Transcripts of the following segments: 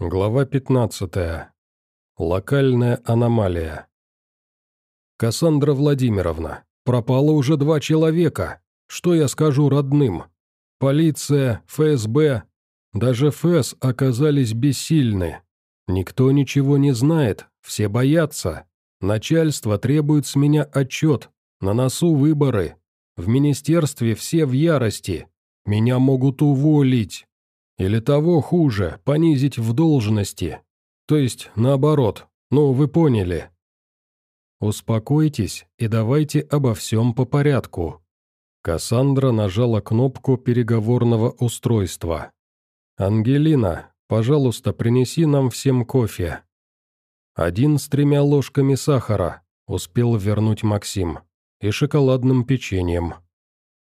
Глава 15. Локальная аномалия. «Кассандра Владимировна, пропало уже два человека. Что я скажу родным? Полиция, ФСБ, даже ФС оказались бессильны. Никто ничего не знает, все боятся. Начальство требует с меня отчет, на носу выборы. В министерстве все в ярости. Меня могут уволить. Или того хуже, понизить в должности. То есть, наоборот. Ну, вы поняли. Успокойтесь и давайте обо всем по порядку. Кассандра нажала кнопку переговорного устройства. «Ангелина, пожалуйста, принеси нам всем кофе». «Один с тремя ложками сахара», — успел вернуть Максим, «и шоколадным печеньем».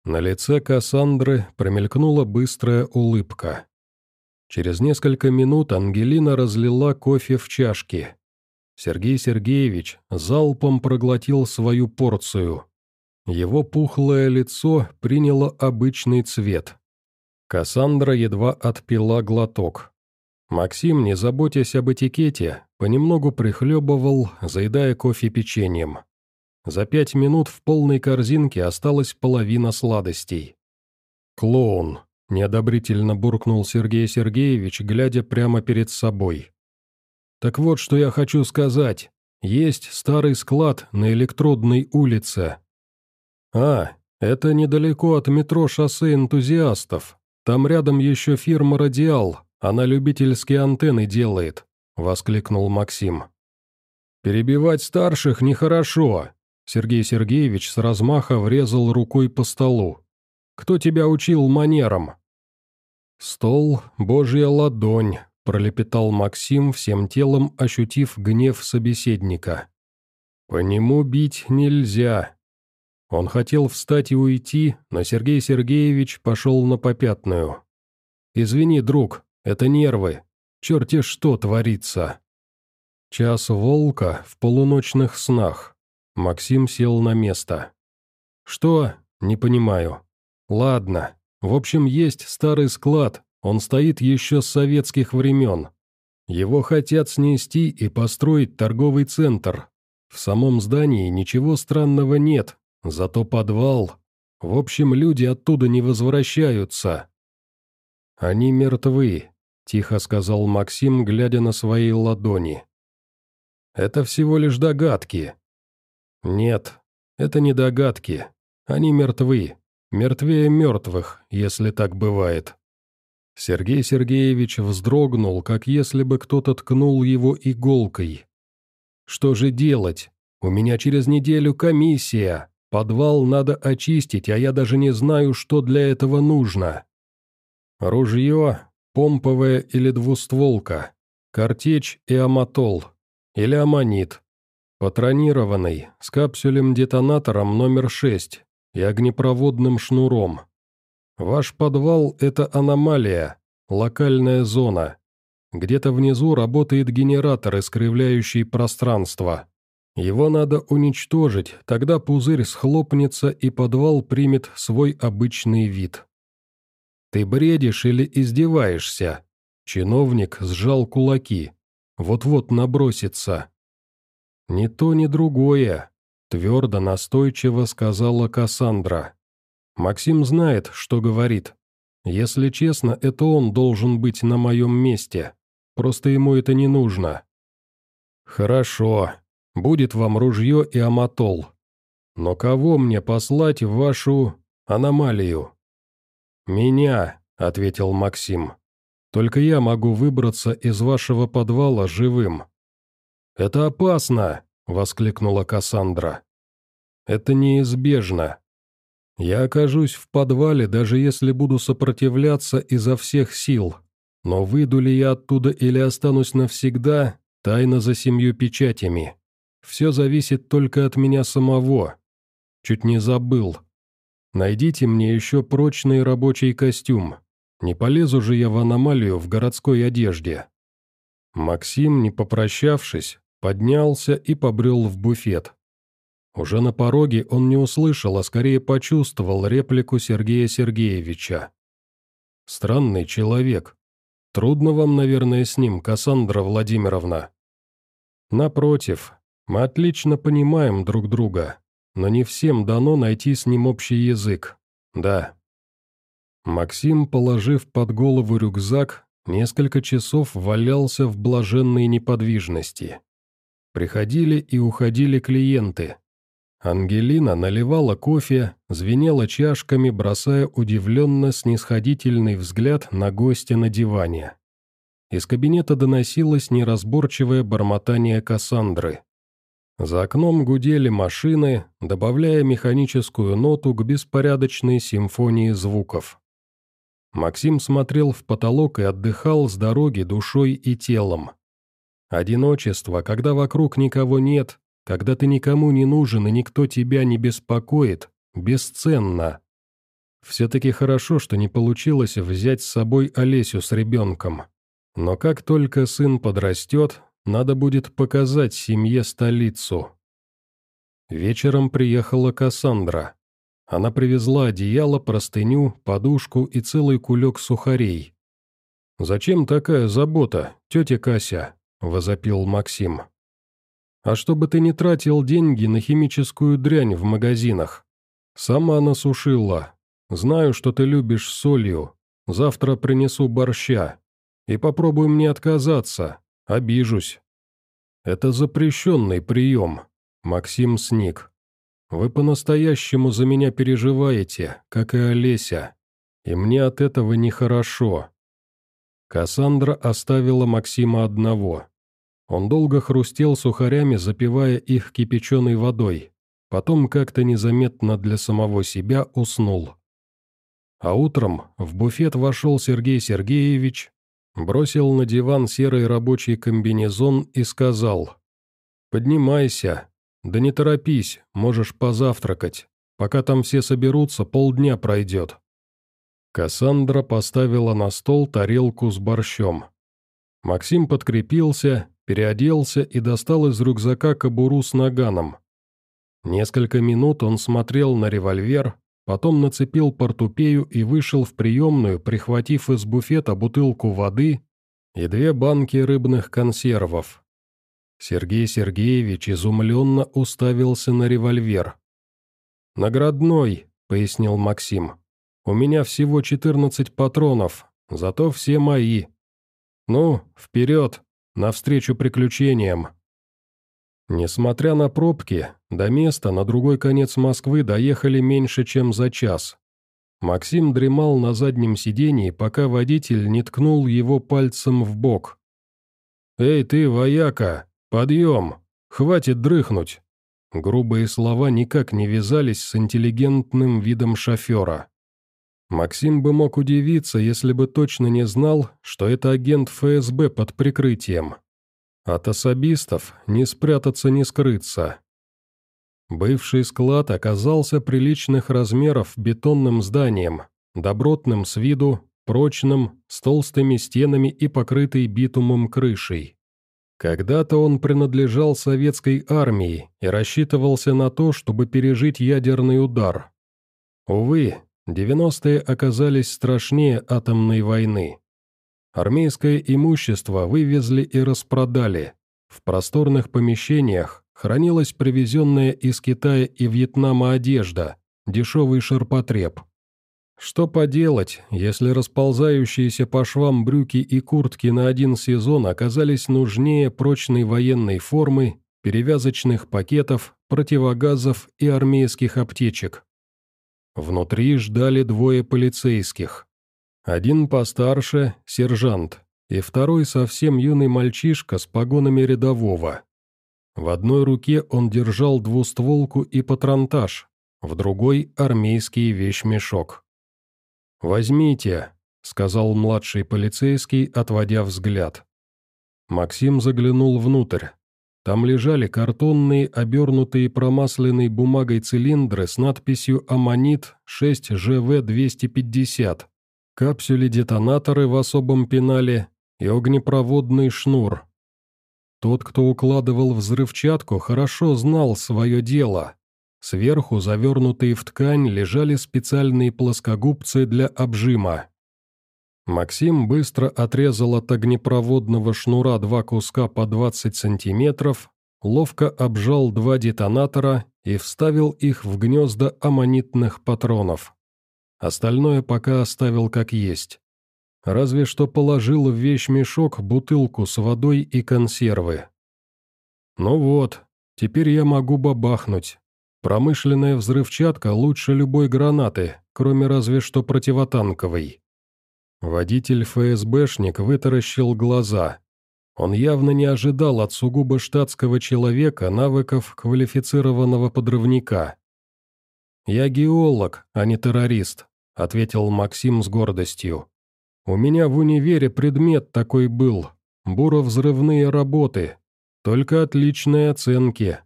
На лице Кассандры промелькнула быстрая улыбка. Через несколько минут Ангелина разлила кофе в чашки. Сергей Сергеевич залпом проглотил свою порцию. Его пухлое лицо приняло обычный цвет. Кассандра едва отпила глоток. Максим, не заботясь об этикете, понемногу прихлебывал, заедая кофе печеньем. За пять минут в полной корзинке осталась половина сладостей. «Клоун», — неодобрительно буркнул Сергей Сергеевич, глядя прямо перед собой. «Так вот, что я хочу сказать. Есть старый склад на электродной улице». «А, это недалеко от метро шоссе энтузиастов. Там рядом еще фирма «Радиал», она любительские антенны делает», — воскликнул Максим. «Перебивать старших нехорошо», — Сергей Сергеевич с размаха врезал рукой по столу. Кто тебя учил манерам?» «Стол, божья ладонь», — пролепетал Максим, всем телом ощутив гнев собеседника. «По нему бить нельзя». Он хотел встать и уйти, но Сергей Сергеевич пошел на попятную. «Извини, друг, это нервы. Черти что творится». Час волка в полуночных снах. Максим сел на место. «Что? Не понимаю». Ладно. В общем, есть старый склад, он стоит еще с советских времен. Его хотят снести и построить торговый центр. В самом здании ничего странного нет, зато подвал. В общем, люди оттуда не возвращаются. «Они мертвы», — тихо сказал Максим, глядя на свои ладони. «Это всего лишь догадки». «Нет, это не догадки. Они мертвы. Мертвее мертвых, если так бывает. Сергей Сергеевич вздрогнул, как если бы кто-то ткнул его иголкой. «Что же делать? У меня через неделю комиссия. Подвал надо очистить, а я даже не знаю, что для этого нужно. Ружье, помповое или двустволка, картечь и аматол, или аммонит. Патронированный, с капсулем-детонатором номер 6, и огнепроводным шнуром. Ваш подвал – это аномалия, локальная зона. Где-то внизу работает генератор, искривляющий пространство. Его надо уничтожить, тогда пузырь схлопнется и подвал примет свой обычный вид. Ты бредишь или издеваешься? Чиновник сжал кулаки. Вот-вот набросится. Ни то, ни другое. Твердо, настойчиво сказала Кассандра. «Максим знает, что говорит. Если честно, это он должен быть на моем месте. Просто ему это не нужно». «Хорошо. Будет вам ружье и аматол. Но кого мне послать в вашу... аномалию?» «Меня», — ответил Максим. «Только я могу выбраться из вашего подвала живым». «Это опасно», — воскликнула Кассандра. «Это неизбежно. Я окажусь в подвале, даже если буду сопротивляться изо всех сил. Но выйду ли я оттуда или останусь навсегда, тайна за семью печатями. Все зависит только от меня самого. Чуть не забыл. Найдите мне еще прочный рабочий костюм. Не полезу же я в аномалию в городской одежде». Максим, не попрощавшись, поднялся и побрел в буфет. Уже на пороге он не услышал, а скорее почувствовал реплику Сергея Сергеевича. «Странный человек. Трудно вам, наверное, с ним, Кассандра Владимировна. Напротив, мы отлично понимаем друг друга, но не всем дано найти с ним общий язык. Да. Максим, положив под голову рюкзак, несколько часов валялся в блаженной неподвижности. Приходили и уходили клиенты. Ангелина наливала кофе, звенела чашками, бросая удивленно снисходительный взгляд на гостя на диване. Из кабинета доносилось неразборчивое бормотание Кассандры. За окном гудели машины, добавляя механическую ноту к беспорядочной симфонии звуков. Максим смотрел в потолок и отдыхал с дороги душой и телом. Одиночество, когда вокруг никого нет, когда ты никому не нужен и никто тебя не беспокоит, бесценно. Все-таки хорошо, что не получилось взять с собой Олесю с ребенком. Но как только сын подрастет, надо будет показать семье столицу. Вечером приехала Кассандра. Она привезла одеяло, простыню, подушку и целый кулек сухарей. «Зачем такая забота, тетя Кася?» – возопил Максим. «А чтобы ты не тратил деньги на химическую дрянь в магазинах. Сама насушила. Знаю, что ты любишь солью. Завтра принесу борща. И попробуем не отказаться. Обижусь». «Это запрещенный прием», – Максим сник. Вы по-настоящему за меня переживаете, как и Олеся, и мне от этого нехорошо». Кассандра оставила Максима одного. Он долго хрустел сухарями, запивая их кипяченой водой. Потом как-то незаметно для самого себя уснул. А утром в буфет вошел Сергей Сергеевич, бросил на диван серый рабочий комбинезон и сказал «Поднимайся, «Да не торопись, можешь позавтракать. Пока там все соберутся, полдня пройдет». Кассандра поставила на стол тарелку с борщом. Максим подкрепился, переоделся и достал из рюкзака кобуру с наганом. Несколько минут он смотрел на револьвер, потом нацепил портупею и вышел в приемную, прихватив из буфета бутылку воды и две банки рыбных консервов. Сергей Сергеевич изумленно уставился на револьвер. «Наградной», — пояснил Максим. «У меня всего 14 патронов, зато все мои. Ну, вперед, навстречу приключениям». Несмотря на пробки, до места на другой конец Москвы доехали меньше, чем за час. Максим дремал на заднем сидении, пока водитель не ткнул его пальцем в бок. «Эй ты, вояка!» «Подъем! Хватит дрыхнуть!» Грубые слова никак не вязались с интеллигентным видом шофера. Максим бы мог удивиться, если бы точно не знал, что это агент ФСБ под прикрытием. От особистов не спрятаться, не скрыться. Бывший склад оказался приличных размеров бетонным зданием, добротным с виду, прочным, с толстыми стенами и покрытой битумом крышей. Когда-то он принадлежал советской армии и рассчитывался на то, чтобы пережить ядерный удар. Увы, 90-е оказались страшнее атомной войны. Армейское имущество вывезли и распродали. В просторных помещениях хранилась привезенная из Китая и Вьетнама одежда, дешевый ширпотреб. Что поделать, если расползающиеся по швам брюки и куртки на один сезон оказались нужнее прочной военной формы, перевязочных пакетов, противогазов и армейских аптечек. Внутри ждали двое полицейских. Один постарше, сержант, и второй совсем юный мальчишка с погонами рядового. В одной руке он держал двустволку и патронтаж, в другой – армейский вещмешок. «Возьмите», — сказал младший полицейский, отводя взгляд. Максим заглянул внутрь. Там лежали картонные, обернутые промасленной бумагой цилиндры с надписью «Аммонит 6ЖВ-250», капсюли-детонаторы в особом пенале и огнепроводный шнур. Тот, кто укладывал взрывчатку, хорошо знал свое дело. Сверху, завернутые в ткань, лежали специальные плоскогубцы для обжима. Максим быстро отрезал от огнепроводного шнура два куска по 20 сантиметров, ловко обжал два детонатора и вставил их в гнезда аммонитных патронов. Остальное пока оставил как есть. Разве что положил в вещмешок бутылку с водой и консервы. Ну вот, теперь я могу бабахнуть. Промышленная взрывчатка лучше любой гранаты, кроме разве что противотанковой. Водитель ФСБшник вытаращил глаза. Он явно не ожидал от сугубо штатского человека навыков квалифицированного подрывника. «Я геолог, а не террорист», — ответил Максим с гордостью. «У меня в универе предмет такой был. Буровзрывные работы. Только отличные оценки».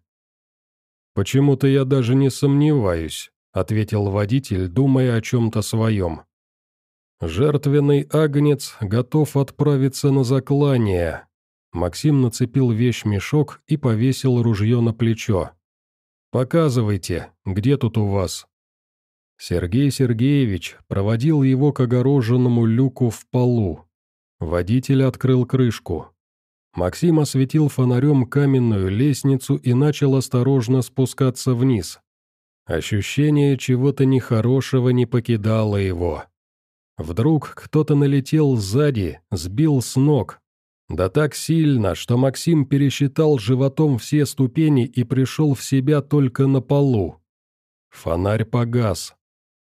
«Почему-то я даже не сомневаюсь», — ответил водитель, думая о чем-то своем. Жертвенный агнец готов отправиться на заклание. Максим нацепил вещь-мешок и повесил ружье на плечо. «Показывайте, где тут у вас?» Сергей Сергеевич проводил его к огороженному люку в полу. Водитель открыл крышку. Максим осветил фонарем каменную лестницу и начал осторожно спускаться вниз. Ощущение чего-то нехорошего не покидало его. Вдруг кто-то налетел сзади, сбил с ног. Да так сильно, что Максим пересчитал животом все ступени и пришел в себя только на полу. Фонарь погас.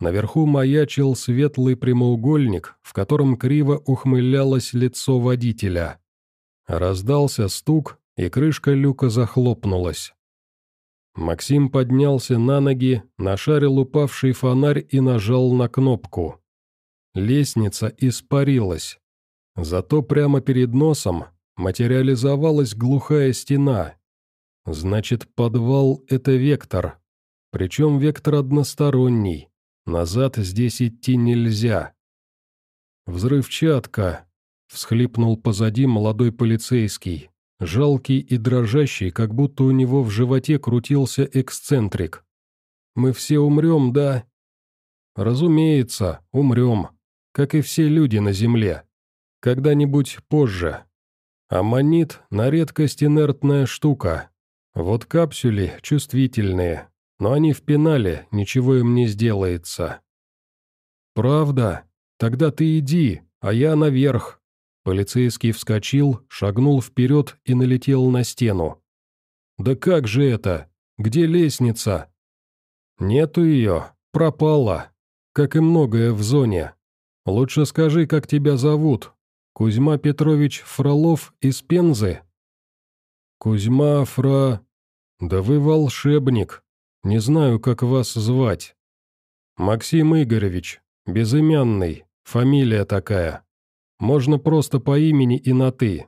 Наверху маячил светлый прямоугольник, в котором криво ухмылялось лицо водителя. Раздался стук, и крышка люка захлопнулась. Максим поднялся на ноги, нашарил упавший фонарь и нажал на кнопку. Лестница испарилась. Зато прямо перед носом материализовалась глухая стена. Значит, подвал — это вектор. Причем вектор односторонний. Назад здесь идти нельзя. «Взрывчатка!» — всхлипнул позади молодой полицейский. Жалкий и дрожащий, как будто у него в животе крутился эксцентрик. «Мы все умрем, да?» «Разумеется, умрем», как и все люди на Земле. Когда-нибудь позже. Аммонит на редкость инертная штука. Вот капсюли чувствительные, но они в пенале, ничего им не сделается. «Правда? Тогда ты иди, а я наверх». Полицейский вскочил, шагнул вперед и налетел на стену. «Да как же это? Где лестница?» «Нету ее, пропала, как и многое в зоне. Лучше скажи, как тебя зовут. Кузьма Петрович Фролов из Пензы?» «Кузьма Фра... Да вы волшебник. Не знаю, как вас звать. Максим Игоревич, безымянный, фамилия такая. Можно просто по имени и на «ты».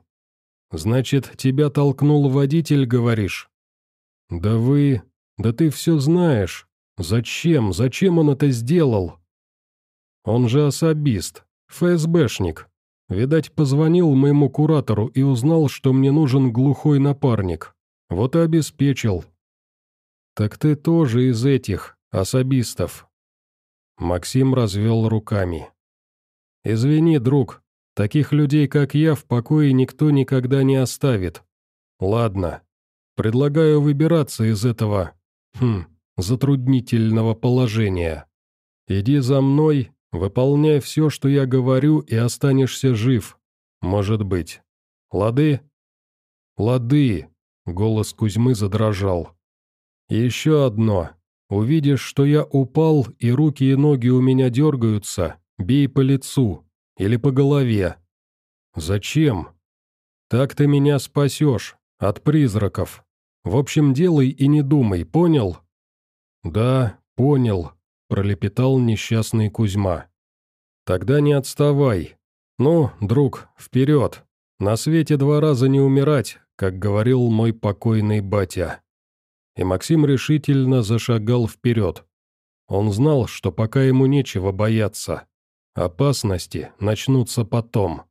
Значит, тебя толкнул водитель, говоришь?» «Да вы... Да ты все знаешь. Зачем? Зачем он это сделал?» Он же особист, ФСБшник. Видать, позвонил моему куратору и узнал, что мне нужен глухой напарник. Вот и обеспечил. Так ты тоже из этих, особистов. Максим развел руками. «Извини, друг, таких людей, как я, в покое никто никогда не оставит. Ладно, предлагаю выбираться из этого, хм, затруднительного положения. Иди за мной Выполняй все, что я говорю, и останешься жив. Может быть. Лады?» «Лады!» — голос Кузьмы задрожал. «Еще одно. Увидишь, что я упал, и руки и ноги у меня дергаются, бей по лицу или по голове. Зачем? Так ты меня спасешь от призраков. В общем, делай и не думай, понял?» «Да, понял», пролепетал несчастный Кузьма. «Тогда не отставай. Ну, друг, вперед. На свете два раза не умирать, как говорил мой покойный батя». И Максим решительно зашагал вперед. Он знал, что пока ему нечего бояться. Опасности начнутся потом.